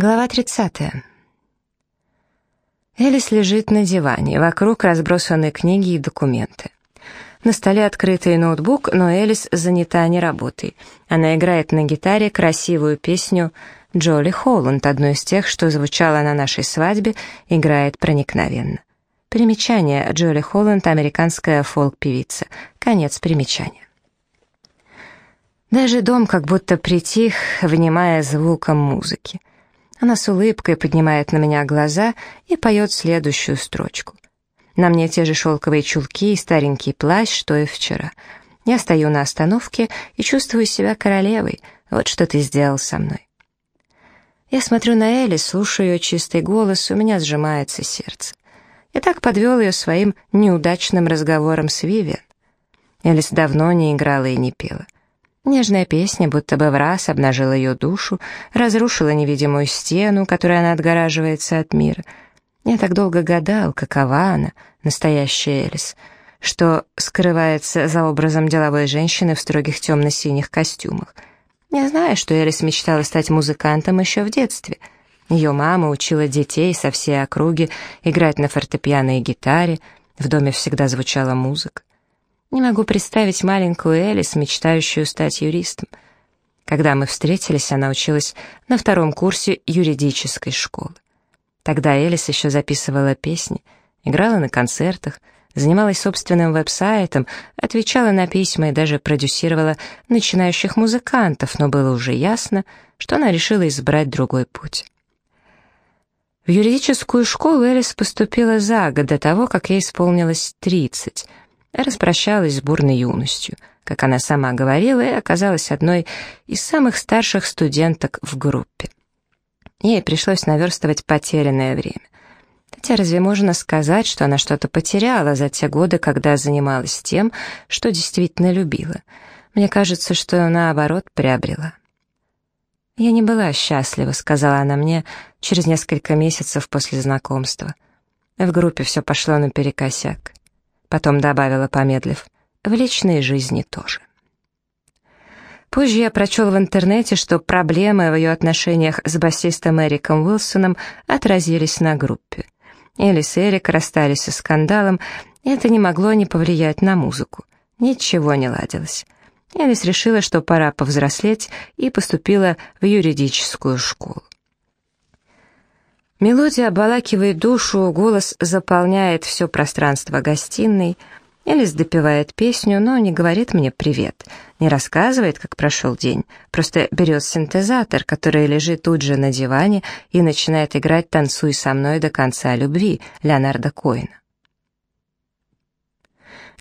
Глава 30. Элис лежит на диване, вокруг разбросаны книги и документы. На столе открытый ноутбук, но Элис занята не работой. Она играет на гитаре красивую песню «Джоли Холланд», одну из тех, что звучала на нашей свадьбе, играет проникновенно. Примечание. Джоли Холланд — американская фолк-певица. Конец примечания. Даже дом как будто притих, внимая звуком музыки. Она с улыбкой поднимает на меня глаза и поет следующую строчку. На мне те же шелковые чулки и старенький плащ, что и вчера. Я стою на остановке и чувствую себя королевой. Вот что ты сделал со мной. Я смотрю на Элли, слушаю ее чистый голос, у меня сжимается сердце. Я так подвел ее своим неудачным разговором с Вивиан. Элис давно не играла и не пела. Нежная песня будто бы в раз обнажила ее душу, разрушила невидимую стену, которой она отгораживается от мира. Я так долго гадал, какова она, настоящая Элис, что скрывается за образом деловой женщины в строгих темно-синих костюмах. Я знаю, что Элис мечтала стать музыкантом еще в детстве. Ее мама учила детей со всей округи играть на фортепиано и гитаре, в доме всегда звучала музыка. Не могу представить маленькую Элис, мечтающую стать юристом. Когда мы встретились, она училась на втором курсе юридической школы. Тогда Элис еще записывала песни, играла на концертах, занималась собственным веб-сайтом, отвечала на письма и даже продюсировала начинающих музыкантов, но было уже ясно, что она решила избрать другой путь. В юридическую школу Элис поступила за год до того, как ей исполнилось 30 — распрощалась с бурной юностью, как она сама говорила, и оказалась одной из самых старших студенток в группе. Ей пришлось наверстывать потерянное время. Хотя разве можно сказать, что она что-то потеряла за те годы, когда занималась тем, что действительно любила? Мне кажется, что наоборот приобрела. «Я не была счастлива», — сказала она мне через несколько месяцев после знакомства. В группе все пошло наперекосяк. Потом добавила, помедлив, в личной жизни тоже. Позже я прочел в интернете, что проблемы в ее отношениях с басистом Эриком Уилсоном отразились на группе. Элис и Эрик расстались со скандалом, и это не могло не повлиять на музыку. Ничего не ладилось. Элис решила, что пора повзрослеть, и поступила в юридическую школу. Мелодия обволакивает душу, голос заполняет все пространство гостиной. Элис допевает песню, но не говорит мне «привет», не рассказывает, как прошел день, просто берет синтезатор, который лежит тут же на диване, и начинает играть «Танцуй со мной до конца любви» Леонарда Коина.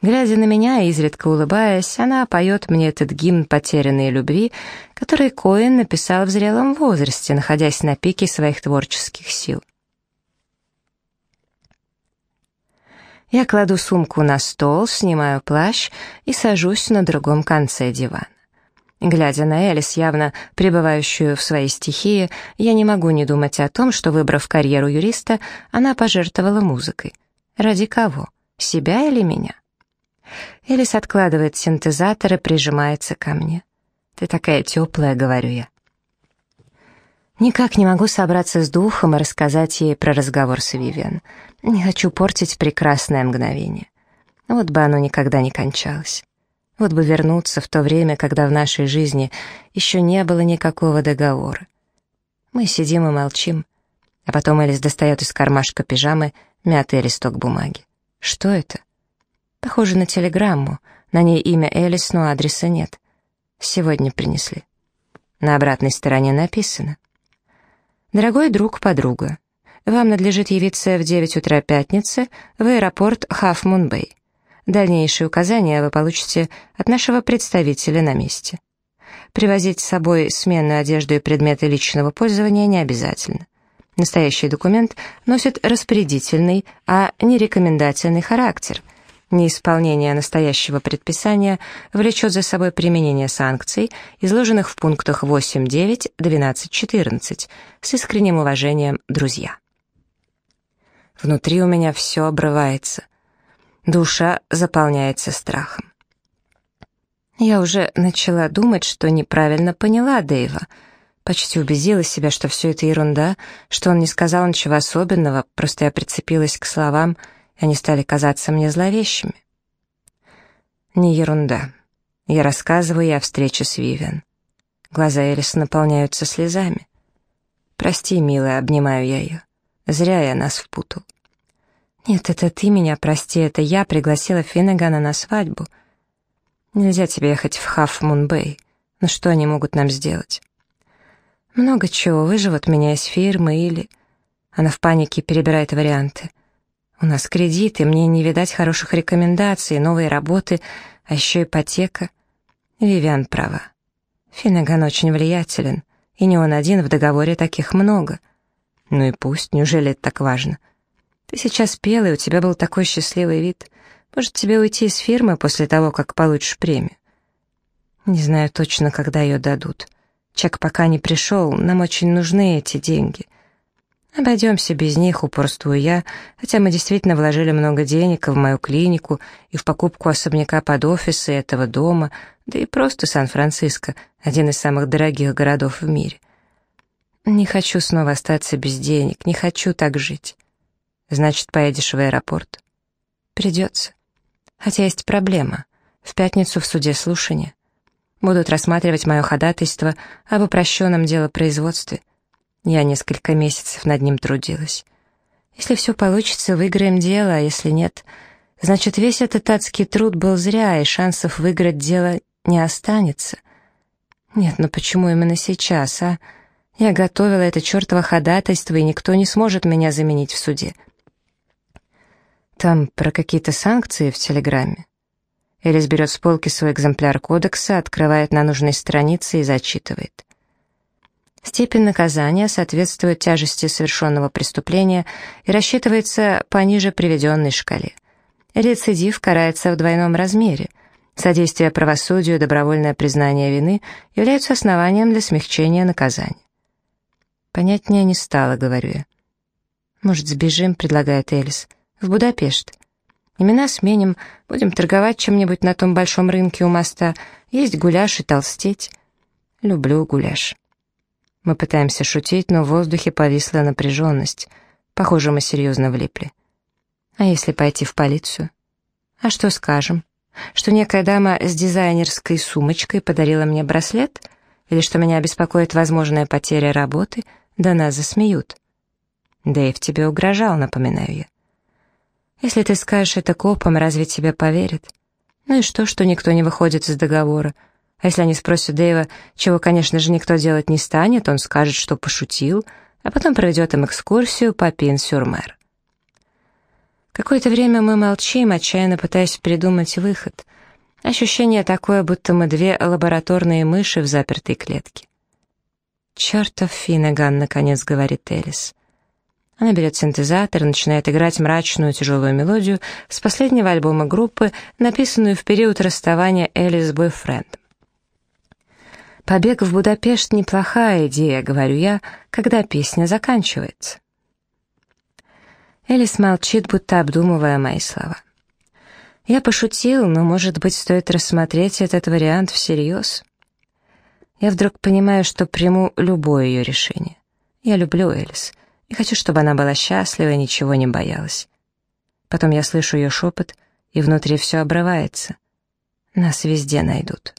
Глядя на меня изредка улыбаясь, она поет мне этот гимн потерянной любви, который Коэн написал в зрелом возрасте, находясь на пике своих творческих сил. Я кладу сумку на стол, снимаю плащ и сажусь на другом конце дивана. Глядя на Элис, явно пребывающую в своей стихии, я не могу не думать о том, что, выбрав карьеру юриста, она пожертвовала музыкой. Ради кого? Себя или меня? Элис откладывает синтезатор и прижимается ко мне. «Ты такая теплая», — говорю я. Никак не могу собраться с духом и рассказать ей про разговор с Вивиан. Не хочу портить прекрасное мгновение. Вот бы оно никогда не кончалось. Вот бы вернуться в то время, когда в нашей жизни еще не было никакого договора. Мы сидим и молчим, а потом Элис достает из кармашка пижамы мятый листок бумаги. Что это? Похоже на телеграмму. На ней имя Элис, но адреса нет. Сегодня принесли. На обратной стороне написано. «Дорогой друг, подруга, вам надлежит явиться в 9 утра пятницы в аэропорт Хафмун-Бэй. Дальнейшие указания вы получите от нашего представителя на месте. Привозить с собой сменную одежду и предметы личного пользования не обязательно. Настоящий документ носит распорядительный, а не рекомендательный характер – Неисполнение настоящего предписания влечет за собой применение санкций, изложенных в пунктах 8, 9, 12, 14, с искренним уважением, друзья. Внутри у меня все обрывается. Душа заполняется страхом. Я уже начала думать, что неправильно поняла Дэйва. Почти убедила себя, что все это ерунда, что он не сказал ничего особенного, просто я прицепилась к словам, и они стали казаться мне зловещими. Не ерунда. Я рассказываю ей о встрече с Вивиан. Глаза Элис наполняются слезами. «Прости, милая», — обнимаю я ее. «Зря я нас впутал». «Нет, это ты меня прости, это я пригласила Финнегана на свадьбу. Нельзя тебе ехать в Хаф Мунбэй. Но что они могут нам сделать?» «Много чего, выживут меня из фирмы или...» Она в панике перебирает варианты. «У нас кредиты, мне не видать хороших рекомендаций, новые работы, а еще ипотека». Вивиан права. Финнеган очень влиятелен, и не он один, в договоре таких много. Ну и пусть, неужели это так важно?» Ты сейчас пела, и у тебя был такой счастливый вид. Может, тебе уйти из фирмы после того, как получишь премию? Не знаю точно, когда ее дадут. Чек пока не пришел, нам очень нужны эти деньги. Обойдемся без них, упорствую я, хотя мы действительно вложили много денег в мою клинику и в покупку особняка под офисы этого дома, да и просто Сан-Франциско, один из самых дорогих городов в мире. Не хочу снова остаться без денег, не хочу так жить. Значит, поедешь в аэропорт? Придется. Хотя есть проблема. В пятницу в суде слушания. Будут рассматривать мое ходатайство об упрощенном делопроизводстве. Я несколько месяцев над ним трудилась. Если все получится, выиграем дело, а если нет, значит, весь этот адский труд был зря, и шансов выиграть дело не останется. Нет, но почему именно сейчас, а? Я готовила это чертово ходатайство, и никто не сможет меня заменить в суде. Там про какие-то санкции в Телеграме. Элис берет с полки свой экземпляр кодекса, открывает на нужной странице и зачитывает. Степень наказания соответствует тяжести совершенного преступления и рассчитывается по ниже приведенной шкале. Рецидив карается в двойном размере. Содействие правосудию добровольное признание вины являются основанием для смягчения наказания. Понятнее не стало, говорю я. «Может, сбежим?» — предлагает Элис в Будапешт. Имена сменим, будем торговать чем-нибудь на том большом рынке у моста, есть гуляш и толстеть. Люблю гуляш. Мы пытаемся шутить, но в воздухе повисла напряженность. Похоже, мы серьезно влипли. А если пойти в полицию? А что скажем? Что некая дама с дизайнерской сумочкой подарила мне браслет? Или что меня беспокоит возможная потеря работы? Да нас засмеют. Дэйв тебе угрожал, напоминаю я. Если ты скажешь это копам, разве тебе поверят? Ну и что, что никто не выходит из договора? А если они спросят Дэйва, чего, конечно же, никто делать не станет, он скажет, что пошутил, а потом проведет им экскурсию по Пин-Сюрмер. Какое-то время мы молчим, отчаянно пытаясь придумать выход. Ощущение такое, будто мы две лабораторные мыши в запертой клетке. «Чертов Финнеган», — наконец говорит Элис. Она берет синтезатор и начинает играть мрачную тяжелую мелодию с последнего альбома группы, написанную в период расставания Элли с бойфрендом. «Побег в Будапешт — неплохая идея», — говорю я, когда песня заканчивается. Элис молчит, будто обдумывая мои слова. Я пошутил, но, может быть, стоит рассмотреть этот вариант всерьез. Я вдруг понимаю, что приму любое ее решение. Я люблю Элис и хочу, чтобы она была счастлива и ничего не боялась. Потом я слышу ее шепот, и внутри все обрывается. Нас везде найдут.